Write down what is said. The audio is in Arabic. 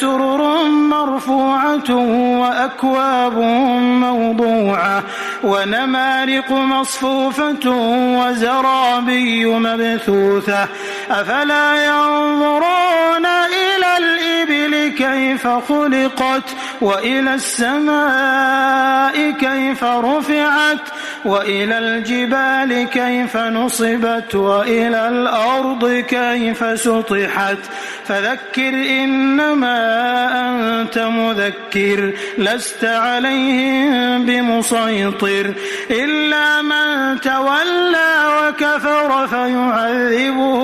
سرر مرفوعة وأكواب موضوعة ونمارق مصفوفة وزرابي مبثوثة أفلا ينظرون كيف خلقت وإلى السماء كيف رفعت وإلى الجبال كيف نصبت وإلى الأرض كيف سطحت فذكر إنما أنت مذكر لست عليهم بمسيطر إلا من تولى وكفر فيعذبه